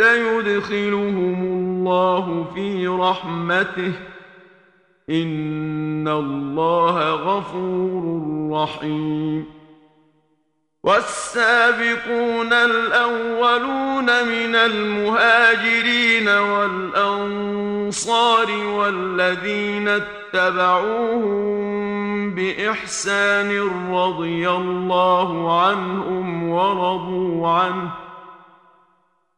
سيدخلهم الله في رحمته. إن الله غفور رحيم. والسابقون الأولون من المهاجرين والأنصار والذين اتبعوهم بإحسان رضي الله عنهم ورضوا عنه.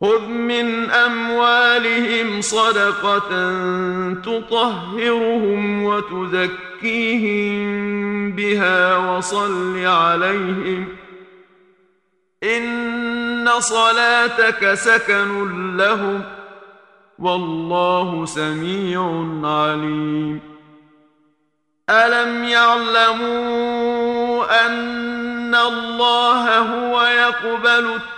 خذ من أموالهم صدقة تطهرهم وتذكيهم بها وصل عليهم إن صلاتك سكن لهم والله سميع عليم ألم يعلموا أن الله هو يقبل التقوى